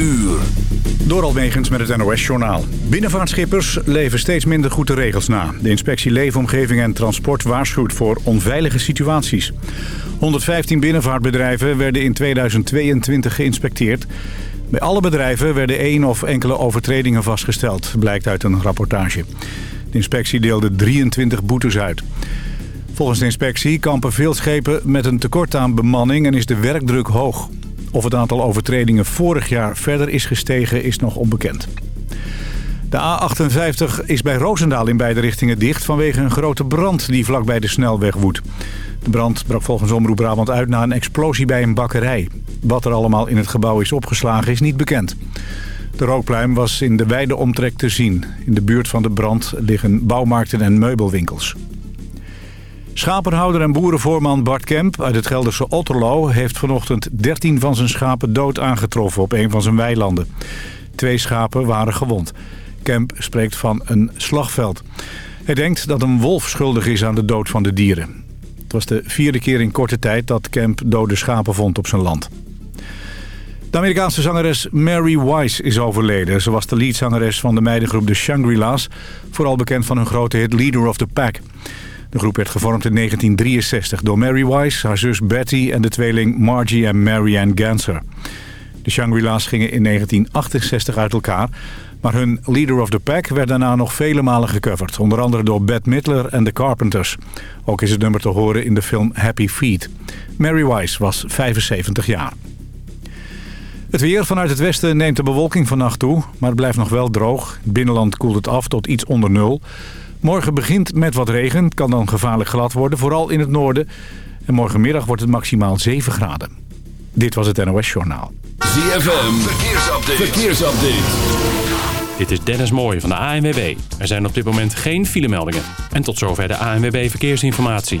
uur. Door Almegens met het NOS-journaal. Binnenvaartschippers leven steeds minder goed de regels na. De inspectie Leefomgeving en Transport waarschuwt voor onveilige situaties. 115 binnenvaartbedrijven werden in 2022 geïnspecteerd. Bij alle bedrijven werden één of enkele overtredingen vastgesteld, blijkt uit een rapportage. De inspectie deelde 23 boetes uit. Volgens de inspectie kampen veel schepen met een tekort aan bemanning en is de werkdruk hoog. Of het aantal overtredingen vorig jaar verder is gestegen is nog onbekend. De A58 is bij Roosendaal in beide richtingen dicht vanwege een grote brand die vlakbij de snelweg woedt. De brand brak volgens Omroep Brabant uit na een explosie bij een bakkerij. Wat er allemaal in het gebouw is opgeslagen is niet bekend. De rookpluim was in de wijde omtrek te zien. In de buurt van de brand liggen bouwmarkten en meubelwinkels. Schapenhouder en boerenvoorman Bart Kemp uit het Gelderse Otterlo... heeft vanochtend 13 van zijn schapen dood aangetroffen op een van zijn weilanden. Twee schapen waren gewond. Kemp spreekt van een slagveld. Hij denkt dat een wolf schuldig is aan de dood van de dieren. Het was de vierde keer in korte tijd dat Kemp dode schapen vond op zijn land. De Amerikaanse zangeres Mary Wise is overleden. Ze was de leadzangeres van de meidengroep de Shangri-La's... vooral bekend van hun grote hit Leader of the Pack... De groep werd gevormd in 1963 door Mary Wise, haar zus Betty en de tweeling Margie en Marianne Ganser. De Shangri-La's gingen in 1968 uit elkaar, maar hun Leader of the Pack werd daarna nog vele malen gecoverd. Onder andere door Bette Midler en The Carpenters. Ook is het nummer te horen in de film Happy Feet. Mary Wise was 75 jaar. Het weer vanuit het westen neemt de bewolking vannacht toe, maar het blijft nog wel droog. binnenland koelt het af tot iets onder nul. Morgen begint met wat regen. kan dan gevaarlijk glad worden, vooral in het noorden. En morgenmiddag wordt het maximaal 7 graden. Dit was het NOS Journaal. ZFM, verkeersupdate. verkeersupdate. Dit is Dennis Mooij van de ANWB. Er zijn op dit moment geen filemeldingen. En tot zover de ANWB Verkeersinformatie.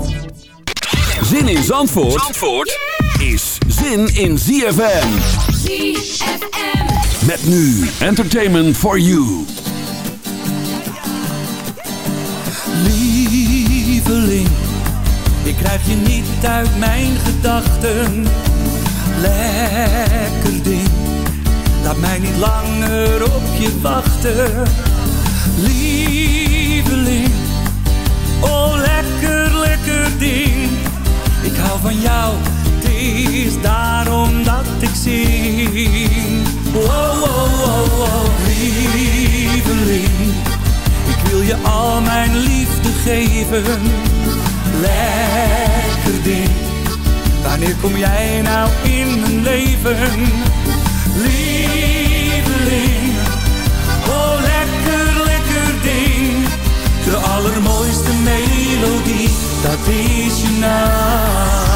Zin in Zandvoort, Zandvoort is zin in ZFM. ZFM. Met nu Entertainment for You. Lieveling, ik krijg je niet uit mijn gedachten. Lekker ding, laat mij niet langer op je wachten. Lieveling, oh hou van jou is daarom dat ik zing. Oh, oh, oh, oh, lieveling. Ik wil je al mijn liefde geven. Lekker ding. Wanneer kom jij nou in mijn leven? Dat is je naam.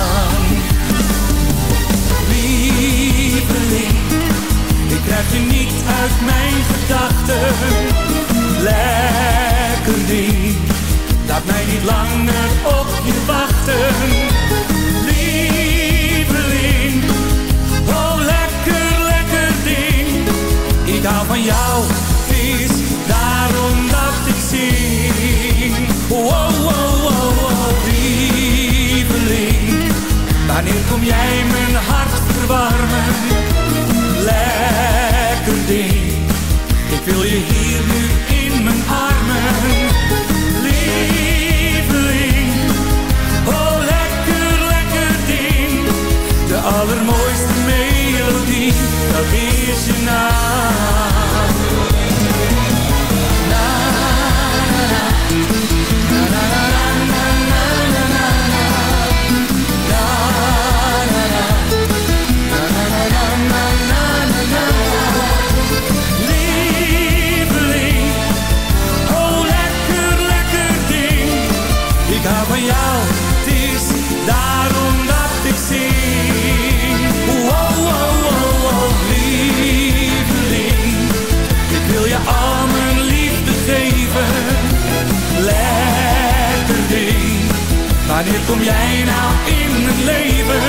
Kom jij nou in het leven?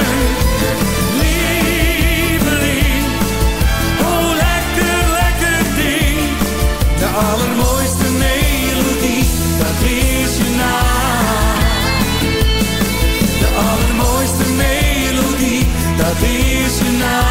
Lieveling, oh lekker, lekker ding. De allermooiste melodie, dat is je naam. De allermooiste melodie, dat is je naam.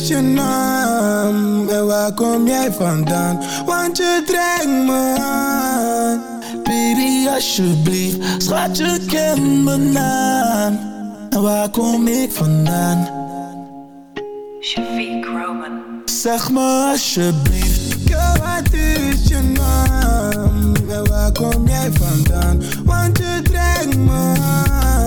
Is je naam? En waar kom jij vandaan? Want je trekt me aan. Baby, alsjeblieft, schat je ken mijn naam. En waar kom ik vandaan? Shafiq Roman. Zeg me alsjeblieft, wat is je naam? En waar kom jij vandaan? Want je trekt me aan.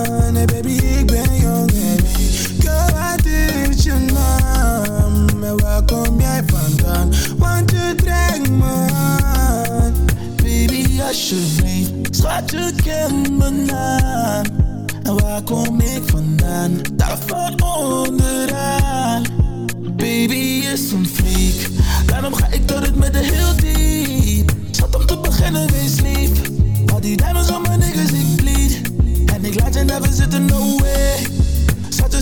En waar kom jij vandaan? Want je trekt me aan. Baby, alsjeblieft, schat je kent mijn naam. En waar kom ik vandaan? Daar van onderaan. Baby is een freak, daarom ga ik door het met de heel diep. Zat om te beginnen, wees lief. Al die diamonds op mijn niggas, ik bleed. En ik laat je never zitten, no way.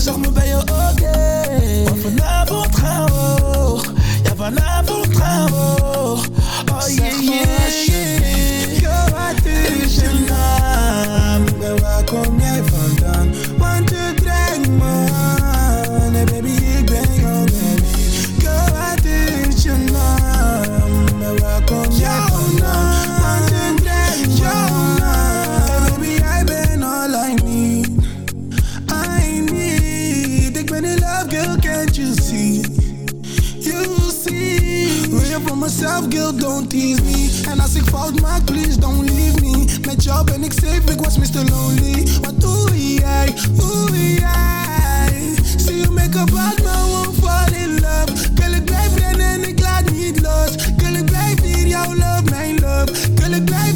Je, zeg me, ben je oké? Want vanavond gaan we hoog. Ja, vanavond gaan we hoog. Oh yeah, yeah, yeah. Yo, wat is je naam? En waar kom jij? Mezelf, girl, don't tease me. En als ik fout maak, please don't leave me. Met jou ben ik safe, ik was Mr. Lonely. Wat doe jij, doe jij? See you make a bad man won't fall in love. Girl, ik blijf rennen en ik laat niet los. Girl, ik blijf hier, jouw love, mijn love. Girl, ik blijf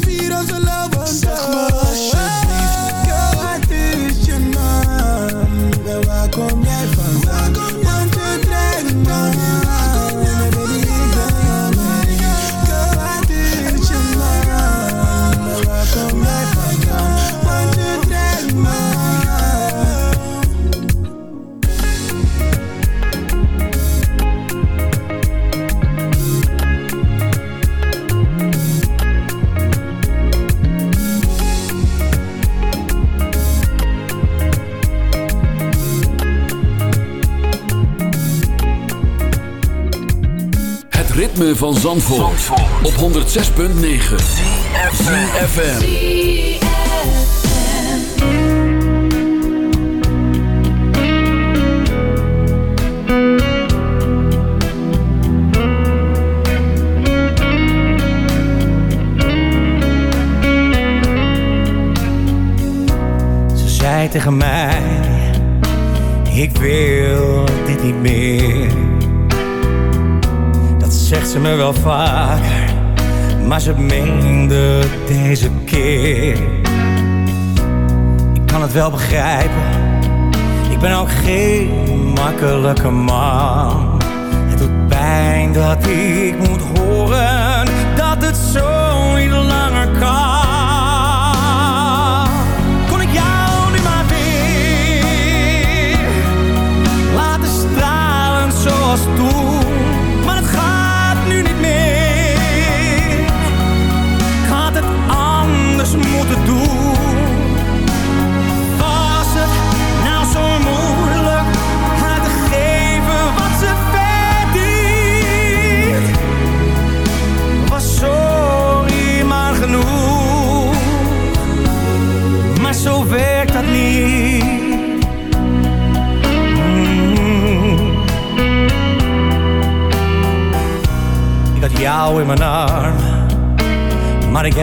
van Zandvoort, op 106.9 CFFM Ze zei tegen mij, ik wil dit niet meer. Zegt ze me wel vaker, maar ze meende deze keer. Ik kan het wel begrijpen, ik ben ook geen makkelijke man. Het doet pijn dat ik moet horen dat het zo niet langer kan. Kon ik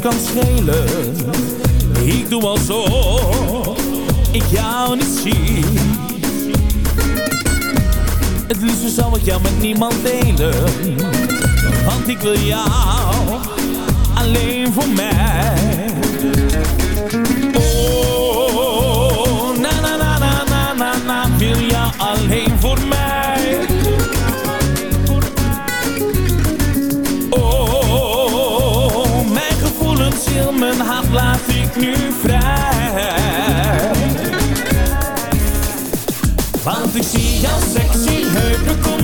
Kan schelen. Ik doe alsof ik jou niet zie. Het liefst zou ik jou met niemand delen. Want ik wil jou alleen voor mij. Ik nu vrij. Want ik zie jouw sexy heupen,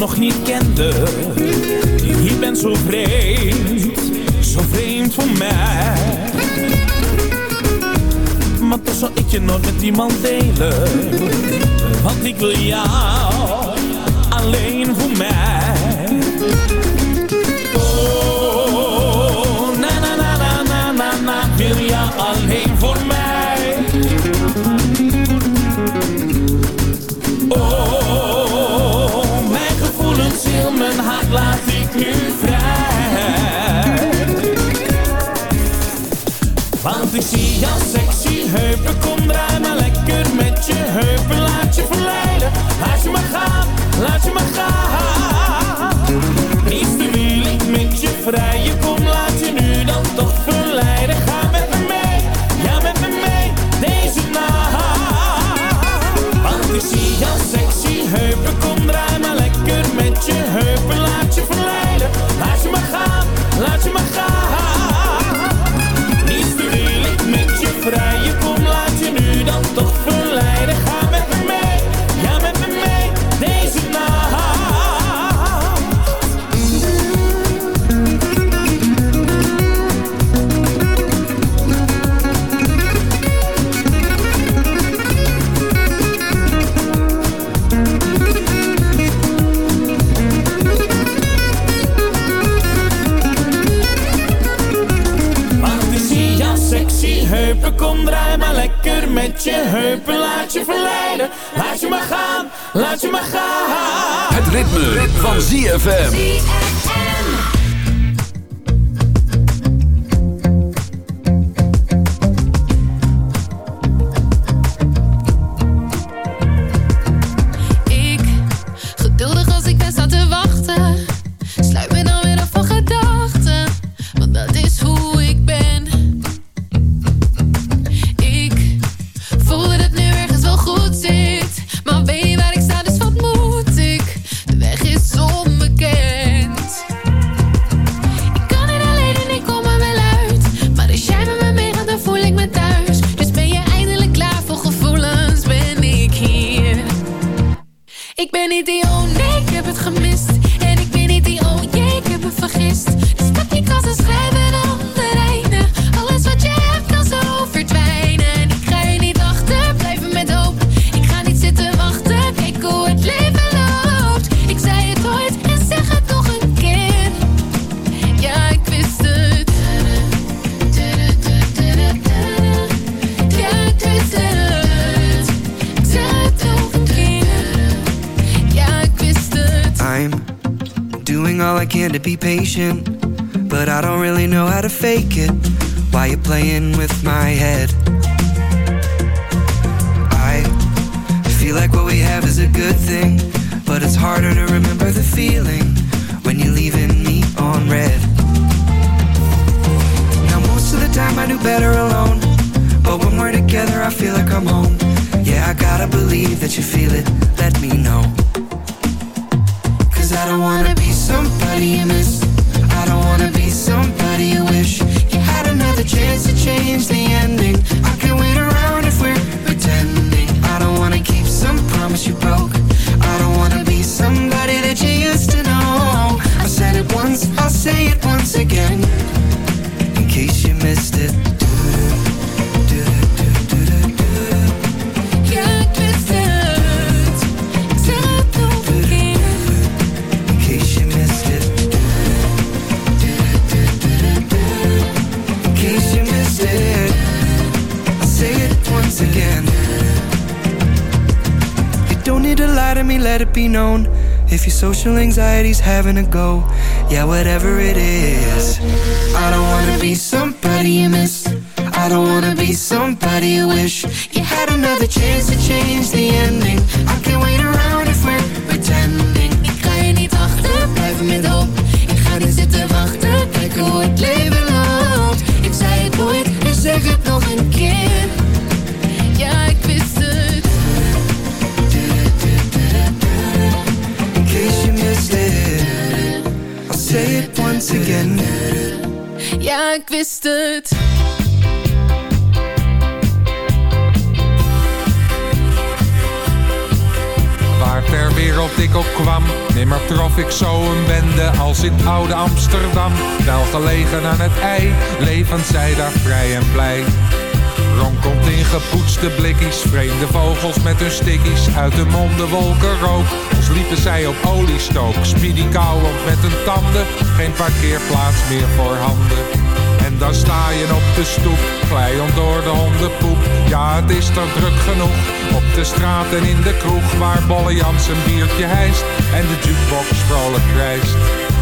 nog niet kende. Je bent zo vreemd, zo vreemd voor mij. Maar toch zal ik je nooit met iemand delen. Want ik wil jou alleen voor mij. Ik zie jouw sexy heupen, kom draai maar lekker met je heupen. Laat je verleiden, laat je maar gaan, laat je maar gaan. Te wil ik met je vrijen, met je heupen. Laat je verleiden, laat je maar gaan, laat je maar gaan. Het ritme, ritme. van ZFM. Patient, missed it. In case you missed it, in case you missed it, I'll say it once again. You don't need to lie to me, let it be known. If your social anxiety's having a go, yeah, whatever it is. I don't wanna be somebody you miss. I don't wanna be somebody you wish you had another chance to change the ending. I can't wait around if we're pretending. Ik ga je niet wachten, blijven met hoop. Ik ga nu zitten wachten, kijken hoe het leven loopt. Ik zei het nooit en zeg het nog een keer. Again. Ja, ik wist het. Waar ter wereld ik ook kwam, nimmer trof ik zo een bende als in oude Amsterdam. Wel gelegen aan het ei, levend zij daar vrij en blij. Ronkelt in gepoetste blikkies, vreemde vogels met hun stickies. Uit de monden wolken rook, als liepen zij op oliestook. Speedy kauwend met hun tanden, geen parkeerplaats meer voor handen. En dan sta je op de stoep, glijend door de hondenpoep. Ja, het is er druk genoeg, op de straat en in de kroeg. Waar Bolle Jans een biertje hijst en de jukebox vrolijk krijst.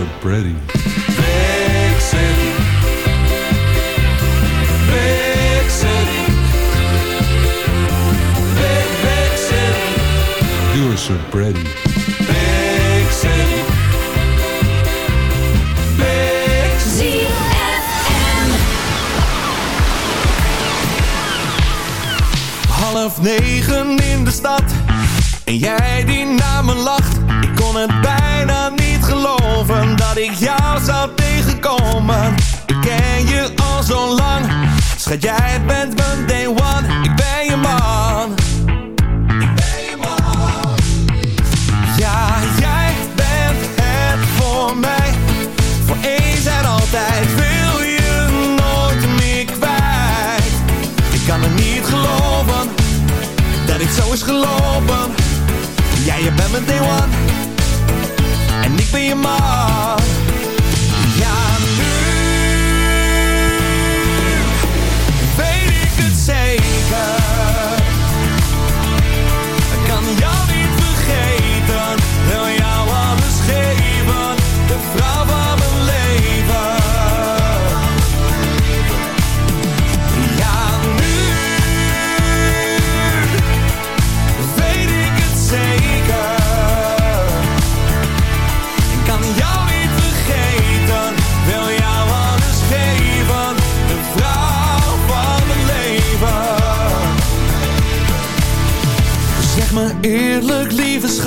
so pretty. Big so City. Half negen in de stad. En jij die naar me lacht. Ik kon het niet Dat ik jou zou tegenkomen. Ik ken je al zo lang. Schat jij bent mijn day one. Ik ben je man. Ik ben je man. Ja, jij bent het voor mij. Voor eens en altijd Wil je nooit meer kwijt. Ik kan het niet geloven Dat het zo is gelopen. Ja, je bent mijn day one En ik ben je man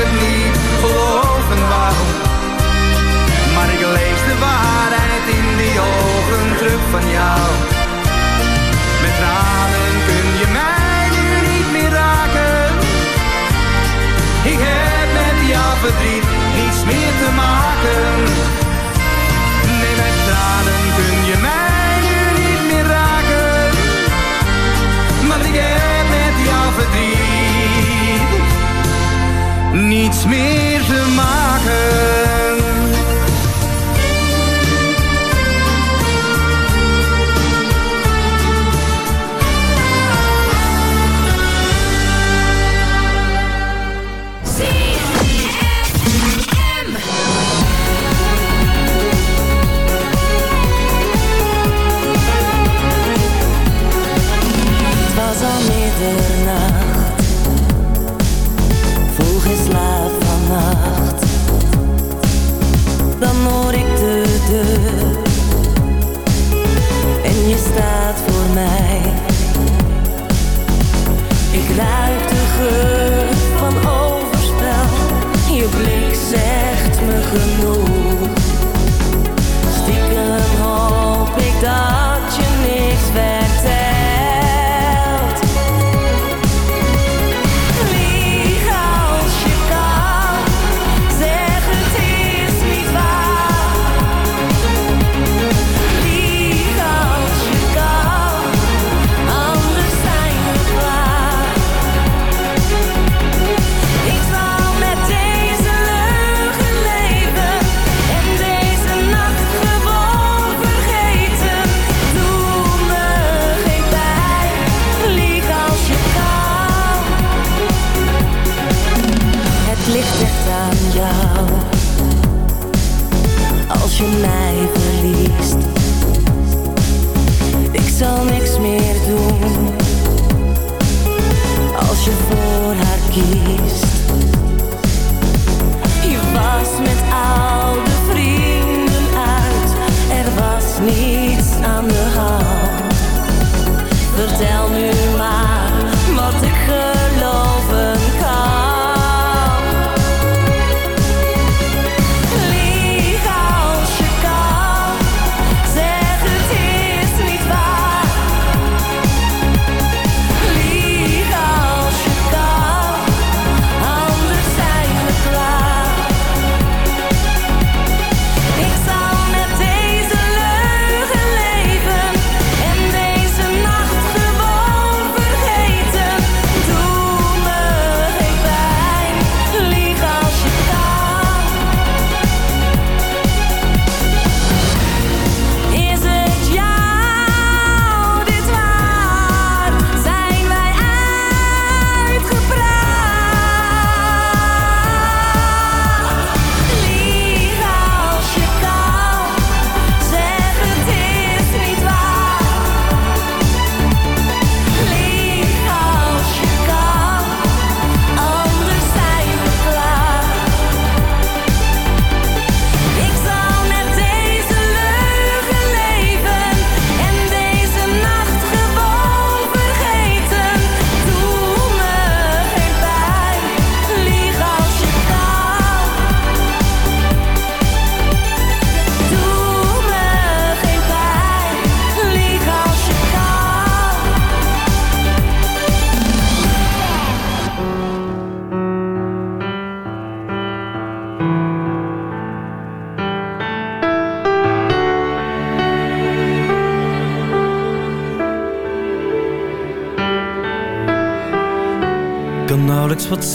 het niet geloven waarom. Maar ik lees de waarheid in die ogen terug van jou. Met tranen kun je mij nu niet meer raken. Ik heb met jouw verdriet niets meer te maken. niets meer te maken.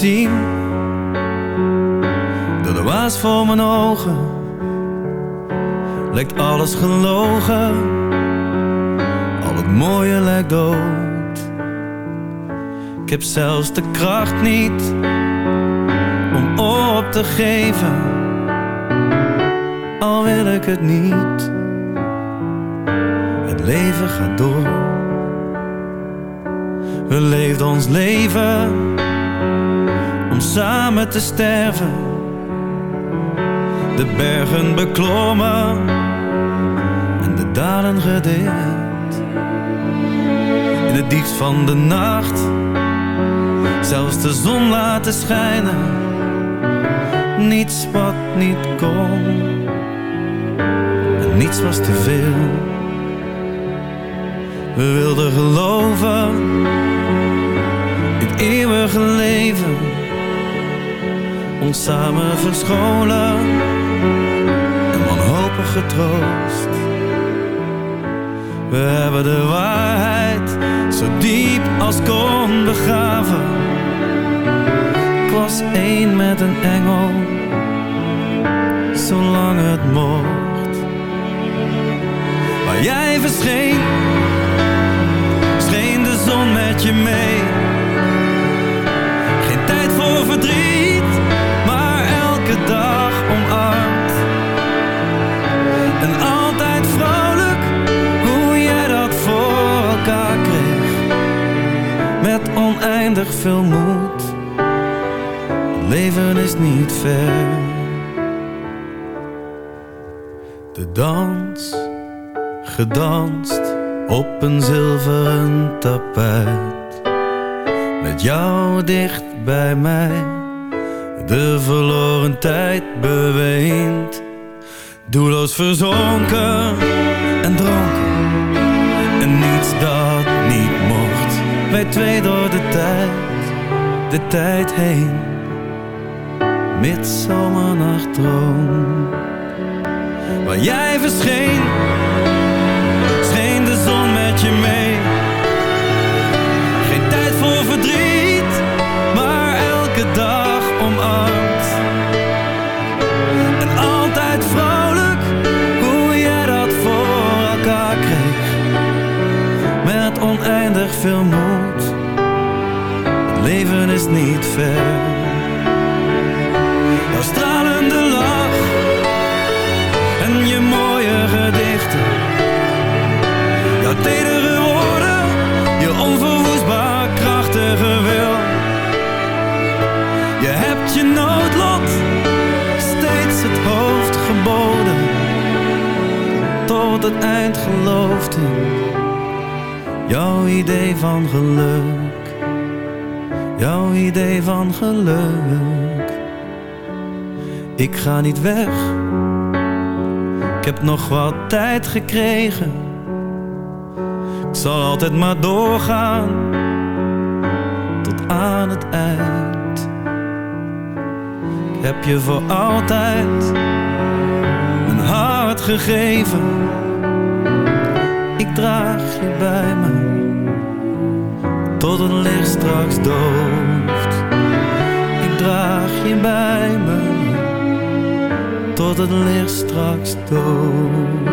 zien. Door de waas voor mijn ogen Lijkt alles gelogen. Al het mooie lijkt dood. Ik heb zelfs de kracht niet Om op te geven. Al wil ik het niet. Het leven gaat door. We leven ons leven samen te sterven. De bergen beklommen en de dalen gedeeld. In het diepst van de nacht zelfs de zon laten schijnen. Niets wat niet kon en niets was te veel. We wilden geloven in het eeuwige leven. Ons samen verscholen en wanhopig getroost. We hebben de waarheid zo diep als kon begraven. Ik was één met een engel, zolang het mocht. Waar jij verscheen scheen de zon met je mee. Geen tijd voor verdriet, maar dag omarmd. En altijd vrolijk, hoe jij dat voor elkaar kreeg. Met oneindig veel moed. Leven is niet ver. De dans, gedanst op een zilveren tapijt. Met jou dicht bij mij, de verloren tijd beweend. Doelloos verzonken en dronken, en niets dat niet mocht. Wij twee door de tijd, de tijd heen, midzomernachtdroom. Waar jij verscheen scheen de zon met je mee. Veel moed, het leven is niet ver. Jouw stralende lach en je mooie gedichten Jouw tedere woorden, je onverwoestbaar krachtige wil. Je hebt je noodlot steeds het hoofd geboden. Tot het eind geloofde jouw idee van geluk. Jouw idee van geluk. Ik ga niet weg. Ik heb nog wat tijd gekregen ik zal altijd maar doorgaan tot aan het eind. Ik heb je voor altijd mijn hart gegeven. Ik draag je bij me tot het licht straks dooft. Ik draag je bij me tot het licht straks dooft.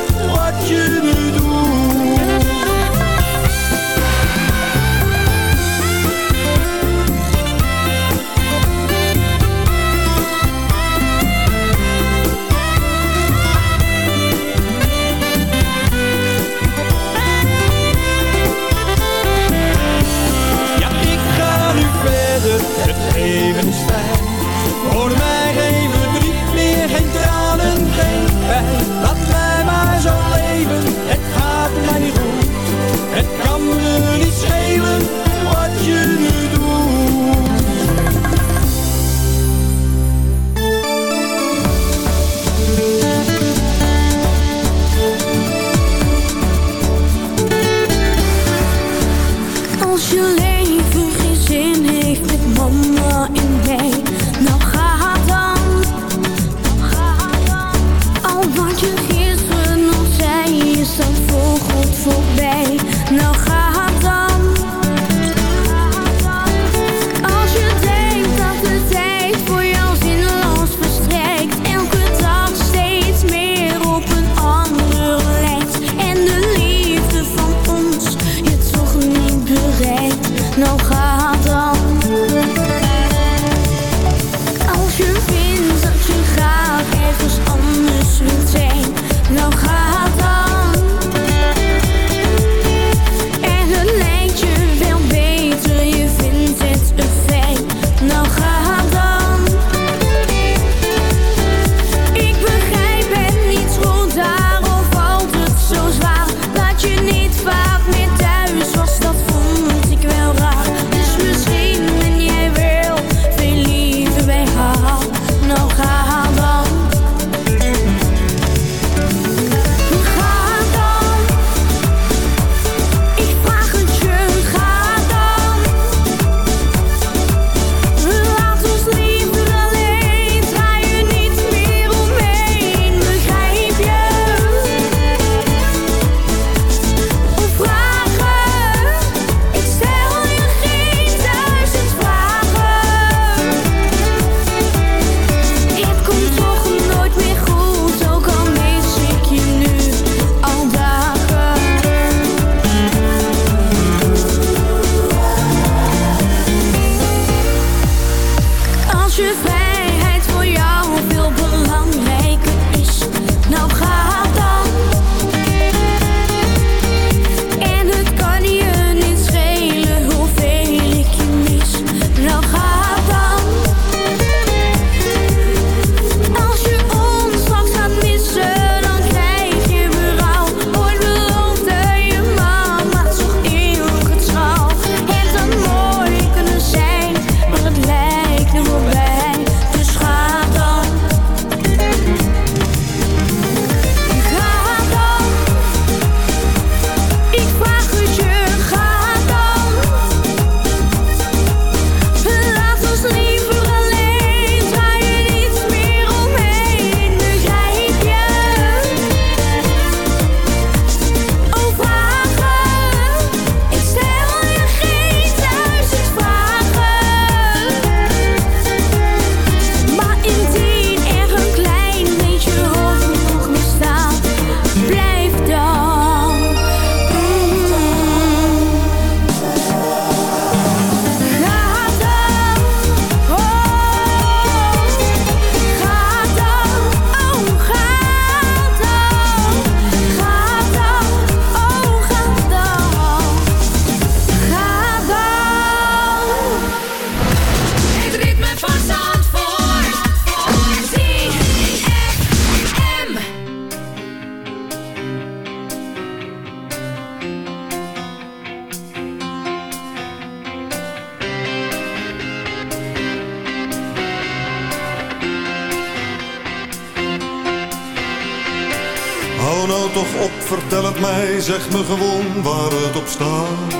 zeg me gewoon waar het op staat.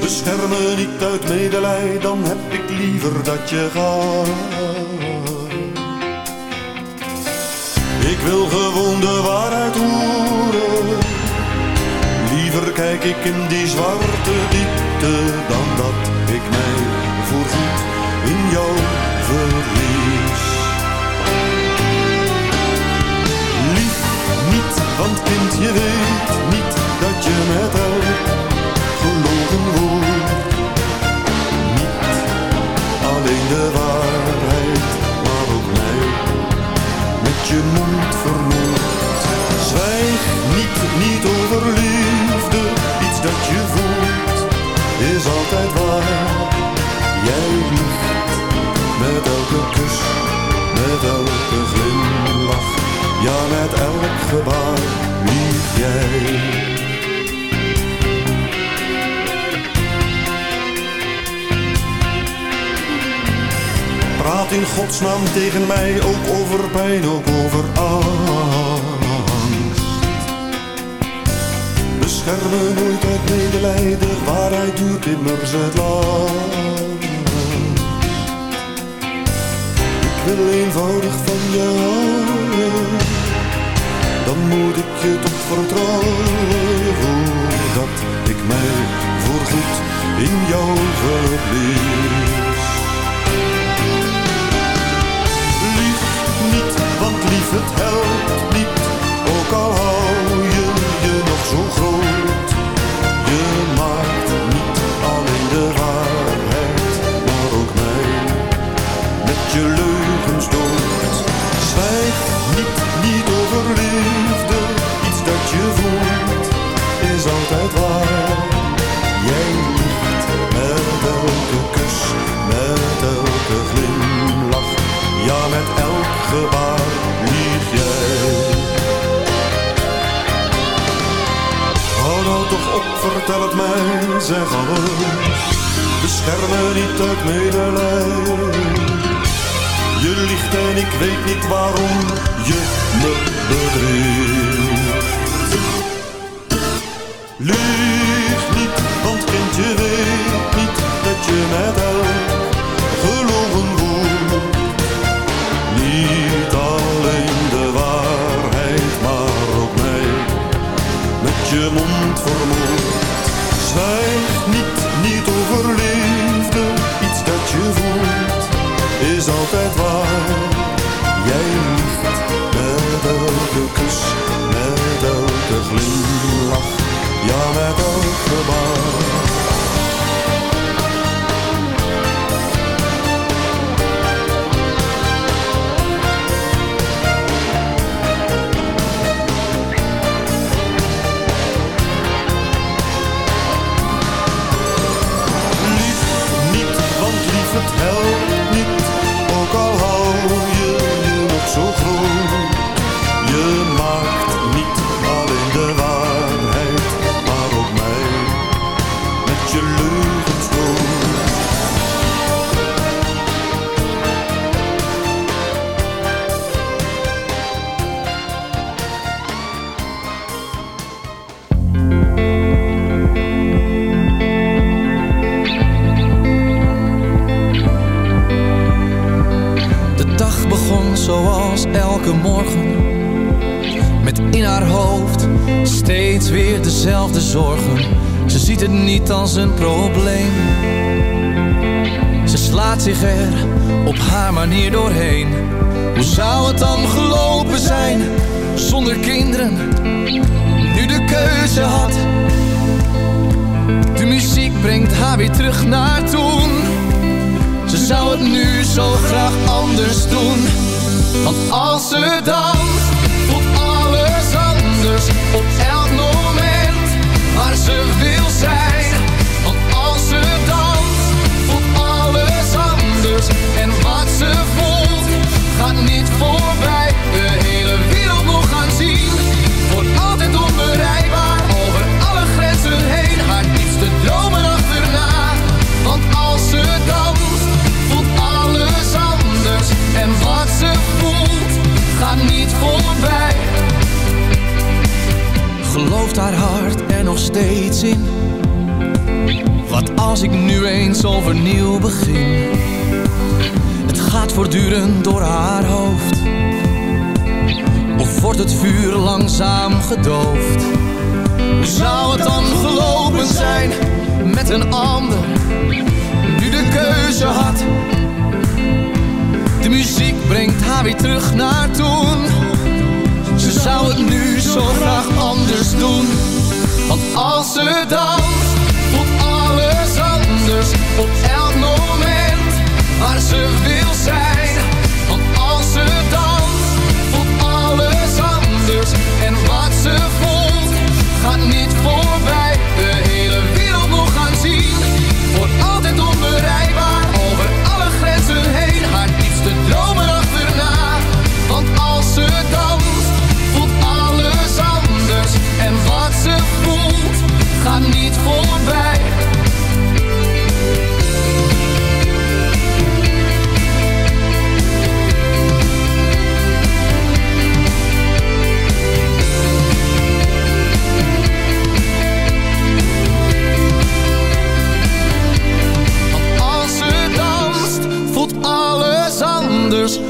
Bescherm me niet uit medelij, dan heb ik liever dat je gaat. Ik wil gewoon de waarheid horen. Liever kijk ik in die zwarte diepte dan dat ik mij voorgoed in jou want kind je weet niet dat je met elk gelogen wordt. Niet alleen de waarheid, maar ook mij met je mond vermoord. Zwijg niet, niet over liefde, ja met elk gebaar lieg jij. Praat in godsnaam tegen mij ook over pijn, ook over angst. Bescherm me nooit uit medelijden, waarheid duurt immers het lang. Ik wil eenvoudig van houden, moet ik je toch vertrouwen. Voordat ik mij voorgoed in jou verlies. Lief niet, want lief het helpt niet. Ook al mij, zeg alles. Bescherm me niet uit medelijden. Je liegt en ik weet niet waarom je me bedriegt. Gelooft haar hart er nog steeds in? Wat als ik nu eens overnieuw begin? Het gaat voortdurend door haar hoofd. Of wordt het vuur langzaam gedoofd? Hoe zou het dan gelopen zijn met een ander? Nu de keuze had de muziek brengt haar weer terug naar toen. Ze zou het nu zo graag anders doen. Want als ze danst, voelt alles anders op elk moment waar ze wil zijn.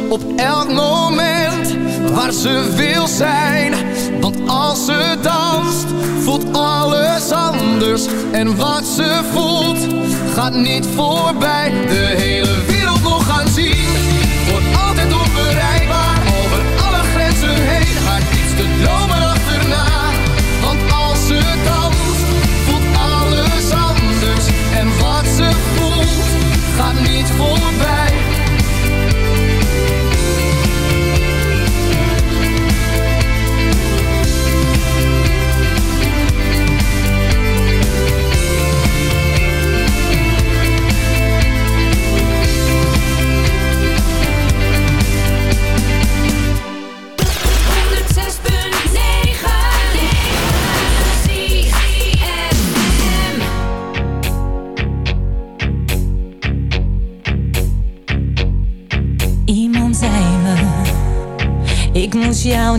Op elk moment waar ze wil zijn. Want als ze danst, voelt alles anders. En wat ze voelt, gaat niet voorbij. De hele wereld nog gaan zien,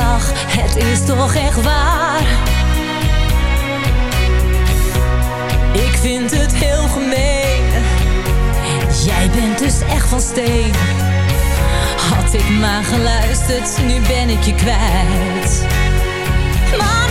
Het is toch echt waar. Ik vind het heel gemeen. Jij bent dus echt van steen. Had ik maar geluisterd, nu ben ik je kwijt. Maar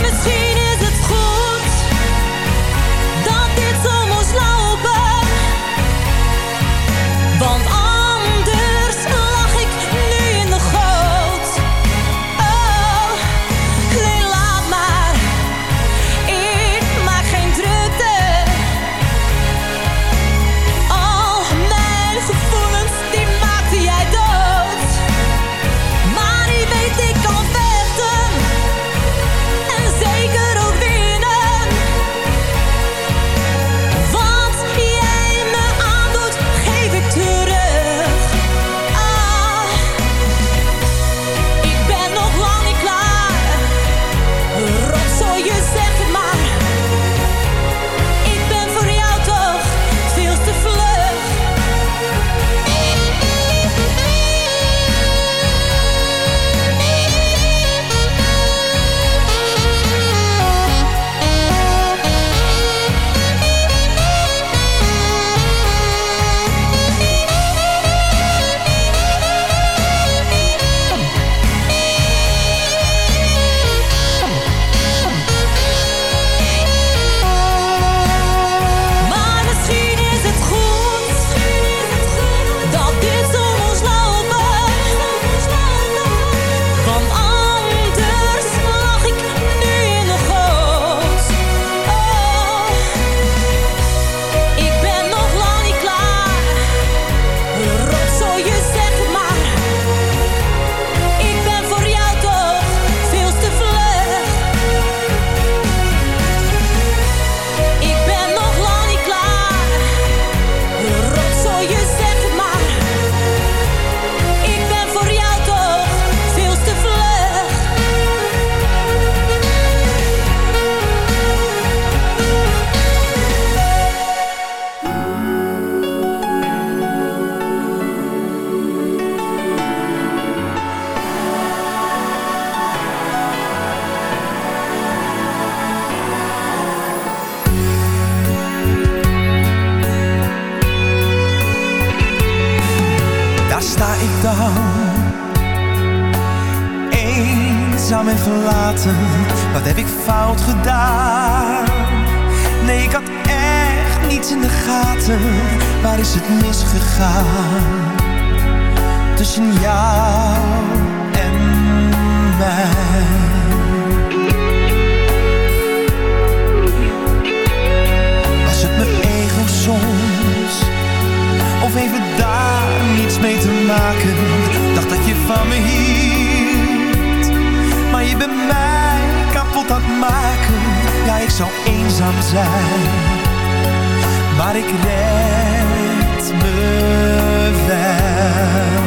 eenzaam en verlaten, wat heb ik fout gedaan? Nee, ik had echt niets in de gaten, waar is het misgegaan? Tussen jou en mij. Of het daar niets mee te maken? Dacht dat je van me hield je bent mij kapot het maken. Ja, ik zou eenzaam zijn. Maar ik red me wel.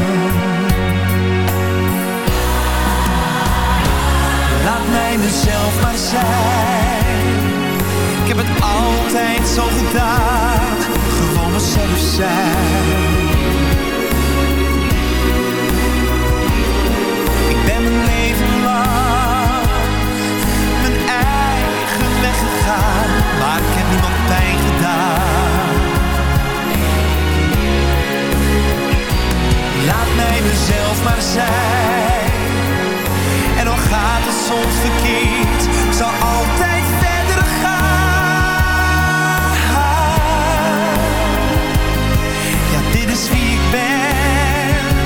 Laat mij mezelf maar zijn. Ik heb het altijd zo gedaan. Gewoon mezelf zijn Maar ik heb niemand pijn gedaan Laat mij mezelf maar zijn en al gaat het soms verkeerd, zal altijd verder gaan. Ja, dit is wie ik ben.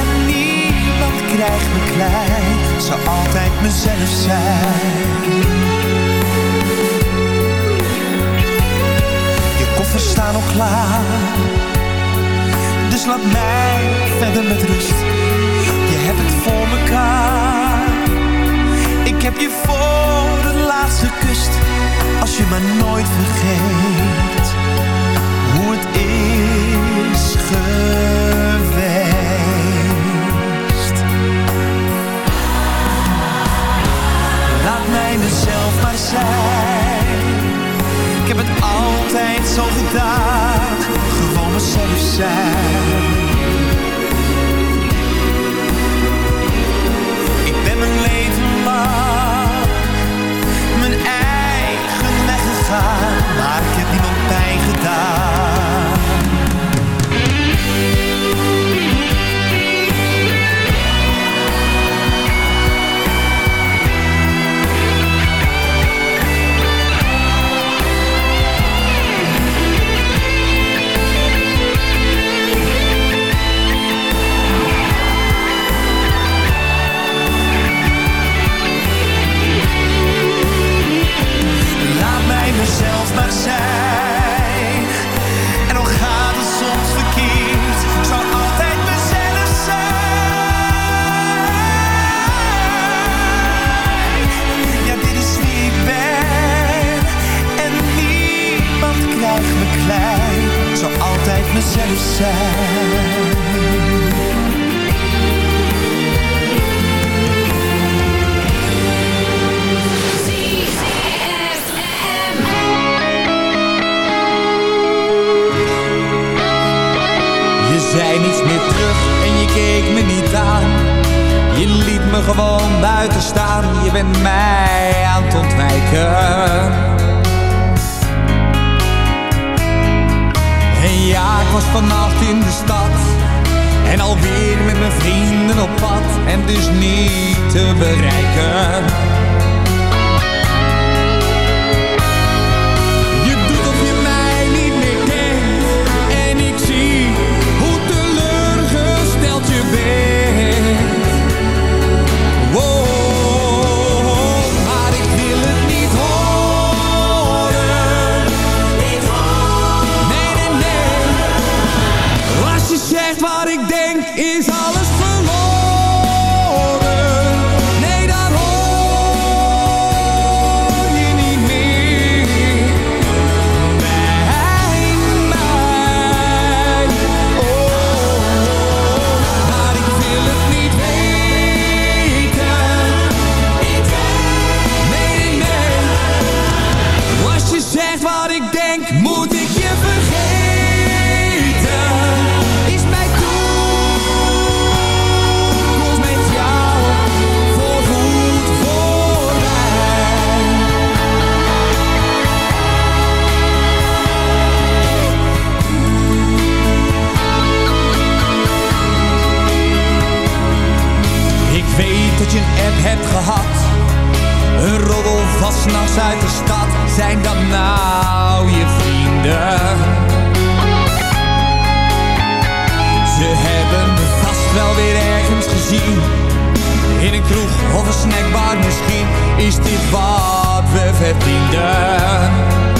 En niemand krijgt me klein, zal altijd mezelf zijn. Koffers staan al klaar, dus laat mij verder met rust. Je hebt het voor mekaar. Ik heb je voor de laatste kust. Als je maar nooit vergeet altijd zo gedaan. Gewoon mezelf zijn. mijn leven lang mijn eigen weg gegaan, mezelf zijn. Je zei niets meer terug en je keek me niet aan. Je liet me gewoon buiten staan. Je bent mij aan het ontwijken. Was in de stad. En alweer met mijn vrienden op pad. En dus niet te bereiken. Zijn dat nou je vrienden? Ze hebben me vast wel weer ergens gezien. In een kroeg of een snackbar misschien. Is dit wat we verdienden?